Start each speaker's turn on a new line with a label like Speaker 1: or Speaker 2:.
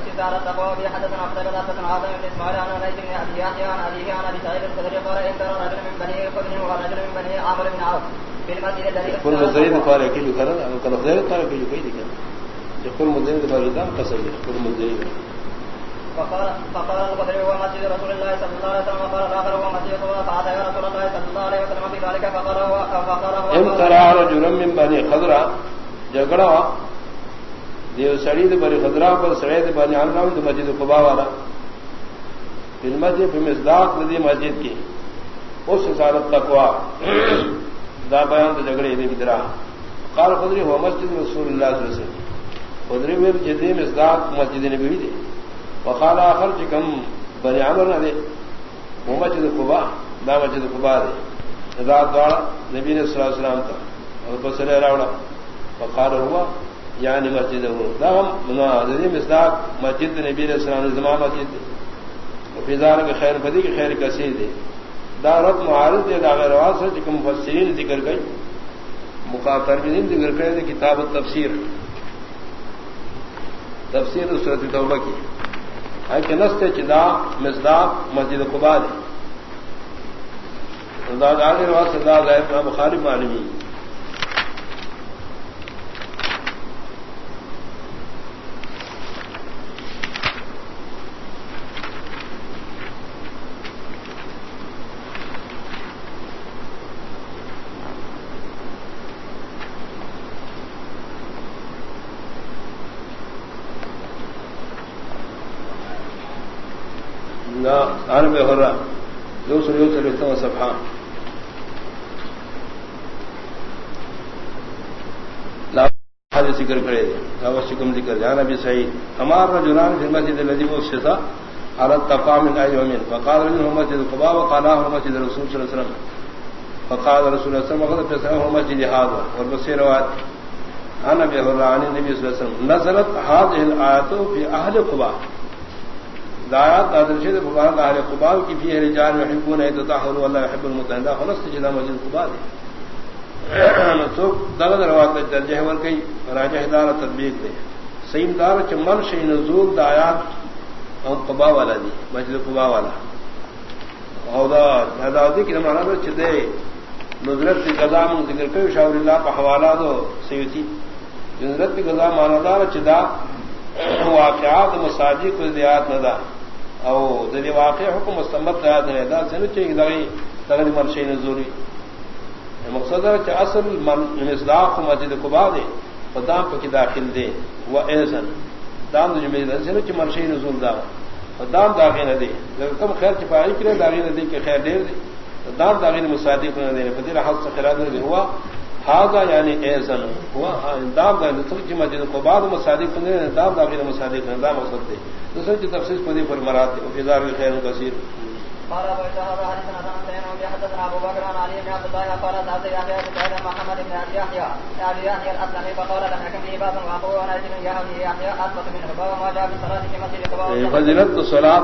Speaker 1: استثار التقوى حدثنا عبد الله بن عاصم بن اسماعيل عن ابي بن ابي يحيى عن ابيه عن ابي سعيد الخدري قال ان ترى رجل من بني خدر ورجل من بني عامر بن عوف في المسجد الذي
Speaker 2: كل مزيد قال كل كذا كل خير قال كل كذا. يقول مزيد قال دام قصير كل مزيد.
Speaker 1: فقال فقال الخدري هو مسجد رسول الله صلى الله عليه وسلم وقال الاخر هو مسجد قباء فعاد يا رسول الله صلى الله عليه وسلم في ذلك فقال هو فقال هو
Speaker 2: ان ترى رجل من بني خضرا جگڑا دیو سڑید بری خضرا پر، سڑی سڑید بنی عمران تو مسجد قبا والا پھر مسجد، پھر مصداق ندی مسجد کی۔ اس حسالت تقوا۔ دا بیان تو جگڑے دی بدرا قال خضری، ہوا مسجد رسول اللہ صلی اللہ علیہ وسلم۔ خضری میں جدی مصداق مسجد نبی دی۔ وقال آخر چکم بنی عمر نہ دے۔ وہ مسجد قبا، دا مسجد قبا دے۔ رات دوڑا نبی نے صلی اللہ علیہ وسلم تا۔ اور بسر راوڑا۔ وقال ہوا یعنی مسجد ہو۔ دا مصداق مسجد نبی علیہ السلام زمان مسجد دے فضار کے خیر بدی کے خیر کثیر دے دا رب معارض دے دا غیر واس ہے کہ مفسرین ذکر گئی۔ مخاطر بھی ذکر کرے دے، کتاب التفسیر۔ تفسیر صورت توبہ کی۔ ہے کہ نستے چدا مصداق مسجد قبا دے دا غیر واس دا غیر بخاری معلومی آن میں ہو رہا۔ دو سو یو سے لیتا ہوں سفا ذکر کرے شکم ذکر جانا بھی صحیح۔ ہمارا جنان پھر مسجد لذیب سے تھا حالت تفام امین فقال رجل مسجد قبا وقالا مسجد رسول صلی اللہ علیہ وسلم۔ فقال رسول اللہ علیہ وسلم وقت مسجد هذا۔ اور بس روایت۔ انا بهران النبي صلی اللہ علیہ وسلم، نزلت هذه الايات في اهل قباء دایات ادرشد مبارک اہل قباء کی فی رجال يحبون ان تطهروا والله يحب المتهدا خلاص جنا مسجد قباء دے. تو دغه روایت درجه ور کوي راجح دار تطبیق دے. سیم دار چمن شی نزول دایات او قباء والا دی، مسجد قباء والا. او دا ہدا دی کہ معنی چ دے، نظرت کی قضا من ذکر کوي شاور اللہ کا حوالہ دو سیوتی نظرت کی قضا معنی دار چدا واقعات مساجد کو زیاد نہ دا. او دلی واقع حکم مستمت یاد ہے دا سن چے دغی دغی مرشی نزوری یعنی مقصد ہے کہ اصل مصداق یعنی مسجد قباء دے خدام پہ داخل دے و ایزن دام جو میرے سن چے مرشی نزول دا. خدام داخل نہ دے کم خیر چپائی کرے داخل نہ دے کہ خیر دے دام داخل مصادق نہ دے فضیل حق سے خیرات نہ دے ہوا ہاگا یعنی ایزن ہوا دام داخل مسجد قباء مصادق نے دام داخل مصادق نے دام مقصد دے۔ دوسرے کی تفصیل پدی پر مراد ہے۔ فضار کے خیر کثیر قال ابو شهاب حدثنا سنن وحدثنا ابو بكر عن علي بن عبد الله قال سالت يحيى بن محمد بن ابي يحيى ابي يحيى الاسلمي فقال لم يكن به باس واقوى ونجد من يحيى اثبت منه. باب ما جاء في صلاه في مسجد قباء فضلت الصلاه